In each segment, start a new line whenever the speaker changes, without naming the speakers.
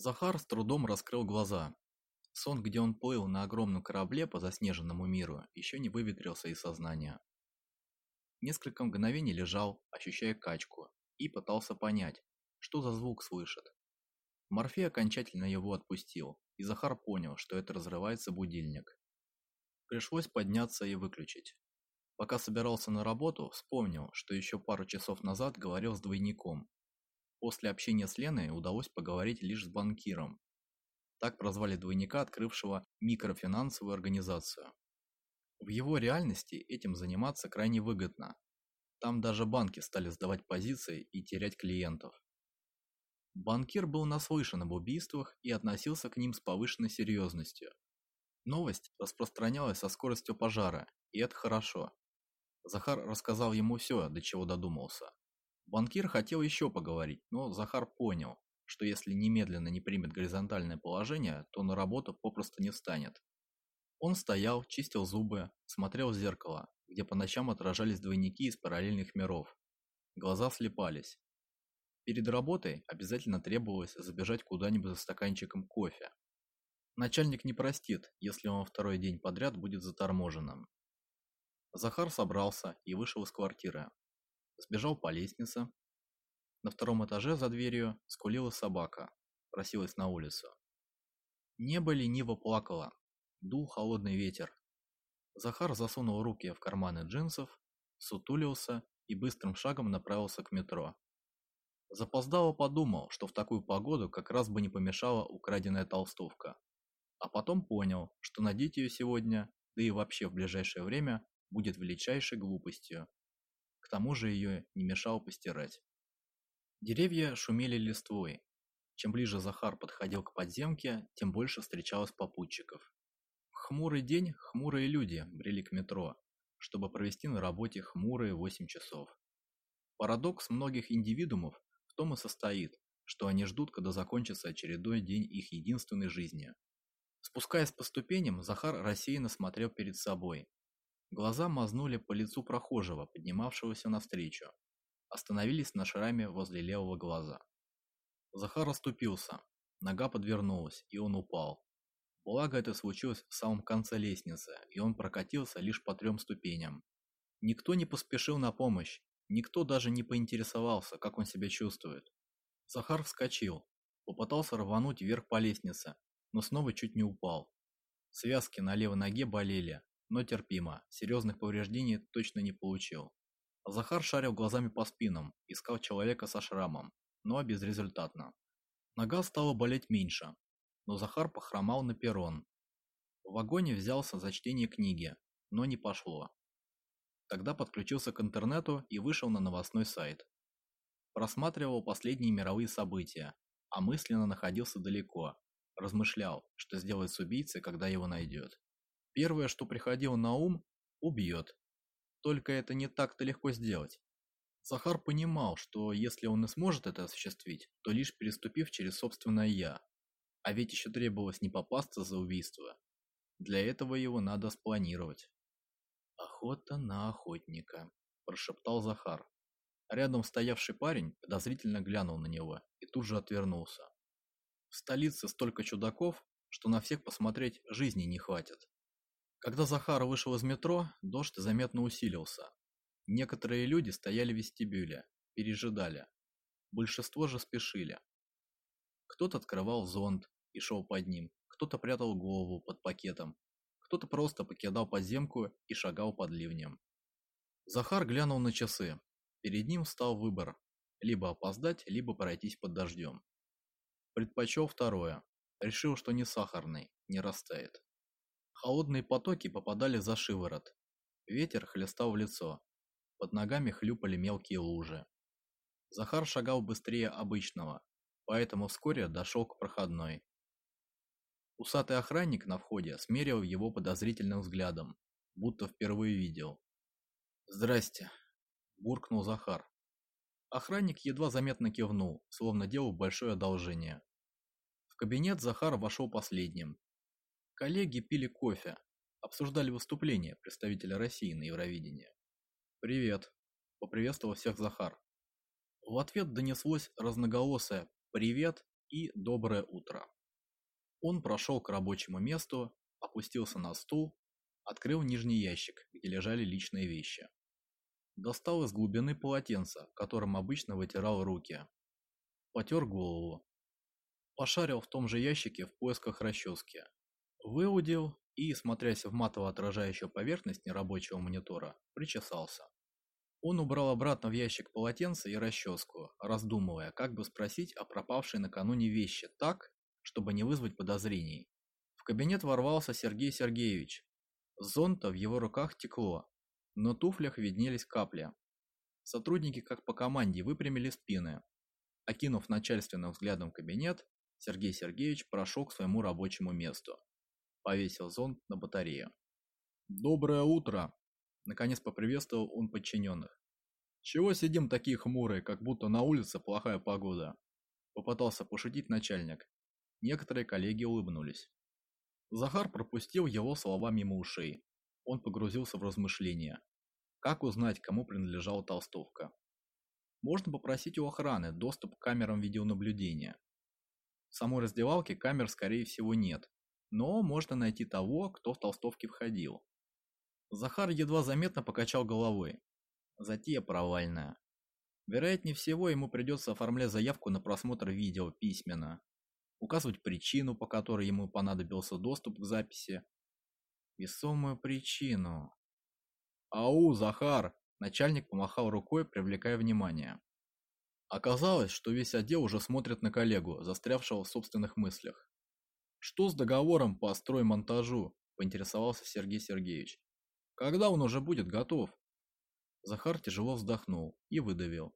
Захар с трудом раскрыл глаза. Сон, где он плыл на огромном корабле по заснеженному миру, еще не выветрился из сознания. Несколько мгновений лежал, ощущая качку, и пытался понять, что за звук слышит. Морфей окончательно его отпустил, и Захар понял, что это разрывается будильник. Пришлось подняться и выключить. Пока собирался на работу, вспомнил, что еще пару часов назад говорил с двойником. После общения с Леной удалось поговорить лишь с банкиром. Так прозвали двойника, открывшего микрофинансовую организацию. В его реальности этим заниматься крайне выгодно. Там даже банки стали сдавать позиции и терять клиентов. Банкир был наслышан об убийствах и относился к ним с повышенной серьезностью. Новость распространялась со скоростью пожара, и это хорошо. Захар рассказал ему все, до чего додумался. Банкир хотел еще поговорить, но Захар понял, что если немедленно не примет горизонтальное положение, то на работу попросту не встанет. Он стоял, чистил зубы, смотрел в зеркало, где по ночам отражались двойники из параллельных миров. Глаза слепались. Перед работой обязательно требовалось забежать куда-нибудь за стаканчиком кофе. Начальник не простит, если он второй день подряд будет заторможенным. Захар собрался и вышел из квартиры. Сбежал по лестнице. На втором этаже за дверью скулила собака, просилась на улицу. Небо лениво плакало, Дул холодный ветер. Захар засунул руки в карманы джинсов, сутулился и быстрым шагом направился к метро. Запоздало подумал, что в такую погоду как раз бы не помешала украденная толстовка. А потом понял, что надеть ее сегодня, да и вообще в ближайшее время, будет величайшей глупостью. К тому же ее не мешало постирать. Деревья шумели листвой. Чем ближе Захар подходил к подземке, тем больше встречалось попутчиков хмурый день хмурые люди брели к метро, чтобы провести на работе хмурые 8 часов. Парадокс многих индивидуумов в том и состоит, что они ждут, когда закончится очередной день их единственной жизни. Спускаясь по ступеням, Захар рассеянно смотрел перед собой. Глаза мазнули по лицу прохожего, поднимавшегося навстречу. Остановились на шраме возле левого глаза. Захар оступился, нога подвернулась, и он упал. Благо это случилось в самом конце лестницы, и он прокатился лишь по трем ступеням. Никто не поспешил на помощь, никто даже не поинтересовался, как он себя чувствует. Захар вскочил, попытался рвануть вверх по лестнице, но снова чуть не упал. Связки на левой ноге болели, но терпимо, серьезных повреждений точно не получил. Захар шарил глазами по спинам, искал человека со шрамом, но безрезультатно. Нога стала болеть меньше, но Захар похромал на перрон. В вагоне взялся за чтение книги, но не пошло. Тогда подключился к интернету и вышел на новостной сайт. Просматривал последние мировые события, а мысленно находился далеко, размышлял, что сделает с убийцей, когда его найдет. Первое, что приходило на ум – убьет. Только это не так-то легко сделать. Захар понимал, что если он и сможет это осуществить, то лишь переступив через собственное «я», а ведь еще требовалось не попасться за убийство. Для этого его надо спланировать. «Охота на охотника», – прошептал Захар. Рядом стоявший парень подозрительно глянул на него и тут же отвернулся. В столице столько чудаков, что на всех посмотреть жизни не хватит. Когда Захар вышел из метро, дождь заметно усилился. Некоторые люди стояли в вестибюле, пережидали. Большинство же спешили. Кто-то открывал зонт и шел под ним, кто-то прятал голову под пакетом, кто-то просто покидал подземку и шагал под ливнем. Захар глянул на часы. Перед ним встал выбор – либо опоздать, либо пройтись под дождем. Предпочел второе. Решил, что не сахарный, не растает. Холодные потоки попадали за шиворот. Ветер хлестал в лицо. Под ногами хлюпали мелкие лужи. Захар шагал быстрее обычного, поэтому вскоре дошел к проходной. Усатый охранник на входе смерил его подозрительным взглядом, будто впервые видел. «Здрасте», – буркнул Захар. Охранник едва заметно кивнул, словно делал большое одолжение. В кабинет Захар вошел последним. Коллеги пили кофе, обсуждали выступление представителя России на Евровидении. «Привет», – поприветствовал всех Захар. В ответ донеслось разноголосое «Привет!» и «Доброе утро». Он прошел к рабочему месту, опустился на стул, открыл нижний ящик, где лежали личные вещи. Достал из глубины полотенце, которым обычно вытирал руки. Потер голову. Пошарил в том же ящике в поисках расчески. Выудил и, смотрясь в матово отражающую поверхность нерабочего монитора, причесался. Он убрал обратно в ящик полотенце и расческу, раздумывая, как бы спросить о пропавшей накануне вещи так, чтобы не вызвать подозрений. В кабинет ворвался Сергей Сергеевич. Зонта в его руках текло, но туфлях виднелись капли. Сотрудники как по команде выпрямили спины. Окинув начальственным взглядом кабинет, Сергей Сергеевич прошел к своему рабочему месту. Повесил зонт на батарею. «Доброе утро!» Наконец поприветствовал он подчиненных. «Чего сидим такие хмурые, как будто на улице плохая погода?» Попытался пошутить начальник. Некоторые коллеги улыбнулись. Захар пропустил его слова мимо ушей. Он погрузился в размышления. Как узнать, кому принадлежала толстовка? Можно попросить у охраны доступ к камерам видеонаблюдения. В самой раздевалке камер, скорее всего, нет, но можно найти того, кто в толстовке входил. Захар едва заметно покачал головой. Затея провальная. Вероятнее всего, ему придется оформлять заявку на просмотр видео письменно, указывать причину, по которой ему понадобился доступ к записи. Весомую причину. «Ау, Захар!» Начальник помахал рукой, привлекая внимание. Оказалось, что весь отдел уже смотрит на коллегу, застрявшего в собственных мыслях. «Что с договором по строймонтажу?» – поинтересовался Сергей Сергеевич. «Когда он уже будет готов?» Захар тяжело вздохнул и выдавил.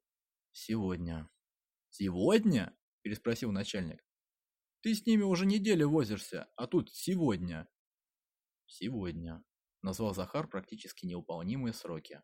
«Сегодня». «Сегодня?» – переспросил начальник. «Ты с ними уже неделю возишься, а тут сегодня». «Сегодня», – назвал Захар практически неуполнимые сроки.